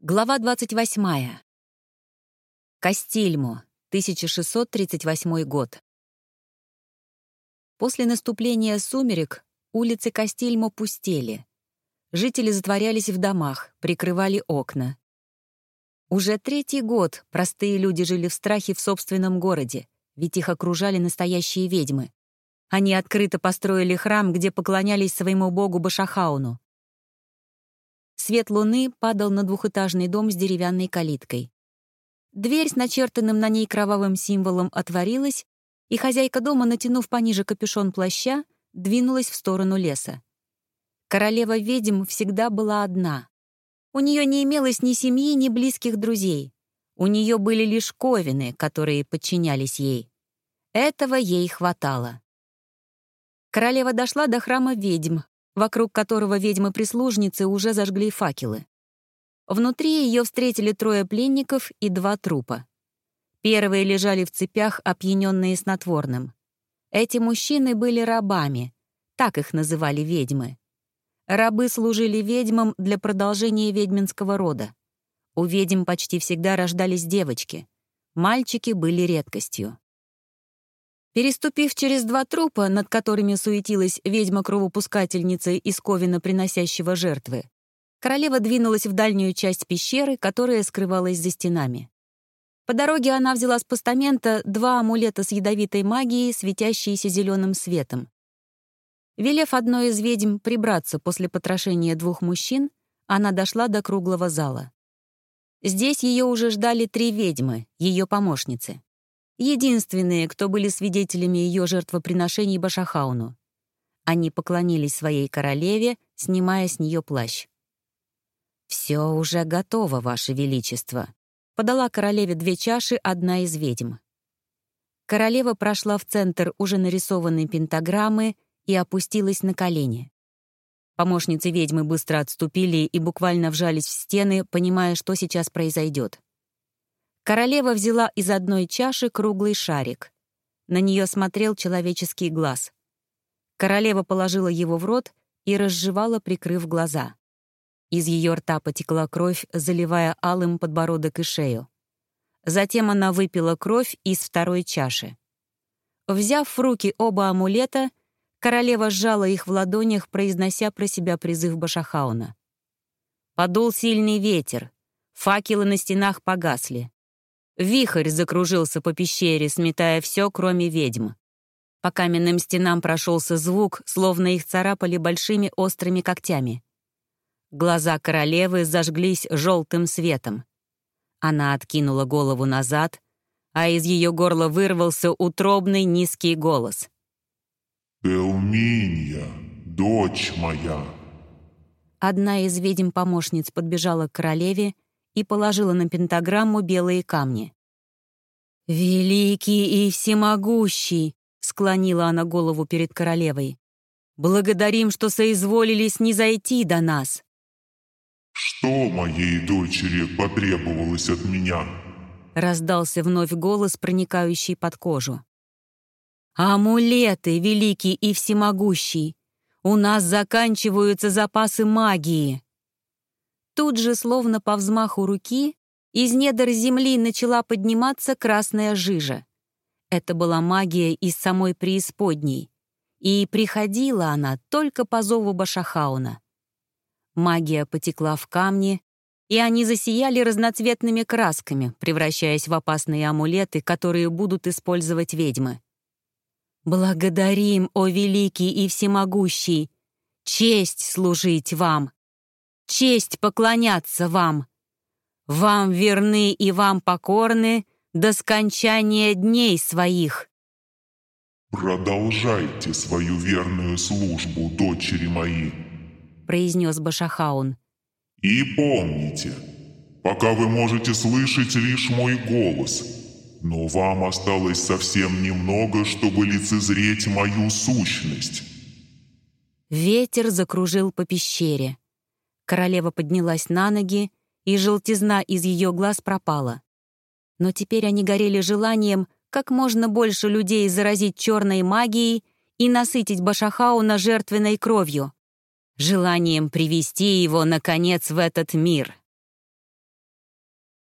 Глава 28. Кастильмо, 1638 год. После наступления сумерек улицы Кастильмо пустели. Жители затворялись в домах, прикрывали окна. Уже третий год простые люди жили в страхе в собственном городе, ведь их окружали настоящие ведьмы. Они открыто построили храм, где поклонялись своему богу Башахауну. Свет луны падал на двухэтажный дом с деревянной калиткой. Дверь с начертанным на ней кровавым символом отворилась, и хозяйка дома, натянув пониже капюшон плаща, двинулась в сторону леса. Королева ведьм всегда была одна. У нее не имелось ни семьи, ни близких друзей. У нее были лишь ковины, которые подчинялись ей. Этого ей хватало. Королева дошла до храма ведьм, вокруг которого ведьмы-прислужницы уже зажгли факелы. Внутри ее встретили трое пленников и два трупа. Первые лежали в цепях, опьяненные снотворным. Эти мужчины были рабами, так их называли ведьмы. Рабы служили ведьмам для продолжения ведьминского рода. У ведьм почти всегда рождались девочки. Мальчики были редкостью. Переступив через два трупа, над которыми суетилась ведьма-кровопускательница из ковина, приносящего жертвы, королева двинулась в дальнюю часть пещеры, которая скрывалась за стенами. По дороге она взяла с постамента два амулета с ядовитой магией, светящиеся зеленым светом. Велев одной из ведьм прибраться после потрошения двух мужчин, она дошла до круглого зала. Здесь ее уже ждали три ведьмы, ее помощницы единственные, кто были свидетелями ее жертвоприношений Башахауну. Они поклонились своей королеве, снимая с нее плащ. «Все уже готово, Ваше Величество», — подала королеве две чаши одна из ведьм. Королева прошла в центр уже нарисованной пентаграммы и опустилась на колени. Помощницы ведьмы быстро отступили и буквально вжались в стены, понимая, что сейчас произойдет. Королева взяла из одной чаши круглый шарик. На нее смотрел человеческий глаз. Королева положила его в рот и разжевала, прикрыв глаза. Из ее рта потекла кровь, заливая алым подбородок и шею. Затем она выпила кровь из второй чаши. Взяв в руки оба амулета, королева сжала их в ладонях, произнося про себя призыв Башахауна. Подул сильный ветер, факелы на стенах погасли. Вихрь закружился по пещере, сметая все, кроме ведьм. По каменным стенам прошелся звук, словно их царапали большими острыми когтями. Глаза королевы зажглись желтым светом. Она откинула голову назад, а из ее горла вырвался утробный низкий голос. «Элминья, дочь моя!» Одна из ведьм-помощниц подбежала к королеве и положила на пентаграмму белые камни. «Великий и всемогущий!» — склонила она голову перед королевой. «Благодарим, что соизволили снизойти до нас!» «Что моей дочери потребовалось от меня?» — раздался вновь голос, проникающий под кожу. «Амулеты, великий и всемогущий! У нас заканчиваются запасы магии!» Тут же, словно по взмаху руки, из недр земли начала подниматься красная жижа. Это была магия из самой преисподней. И приходила она только по зову Башахауна. Магия потекла в камни, и они засияли разноцветными красками, превращаясь в опасные амулеты, которые будут использовать ведьмы. «Благодарим, о великий и всемогущий! Честь служить вам!» Честь поклоняться вам. Вам верны и вам покорны до скончания дней своих. «Продолжайте свою верную службу, дочери мои», — произнес Башахаун. «И помните, пока вы можете слышать лишь мой голос, но вам осталось совсем немного, чтобы лицезреть мою сущность». Ветер закружил по пещере. Королева поднялась на ноги, и желтизна из ее глаз пропала. Но теперь они горели желанием как можно больше людей заразить черной магией и насытить Башахауна жертвенной кровью. Желанием привести его, наконец, в этот мир.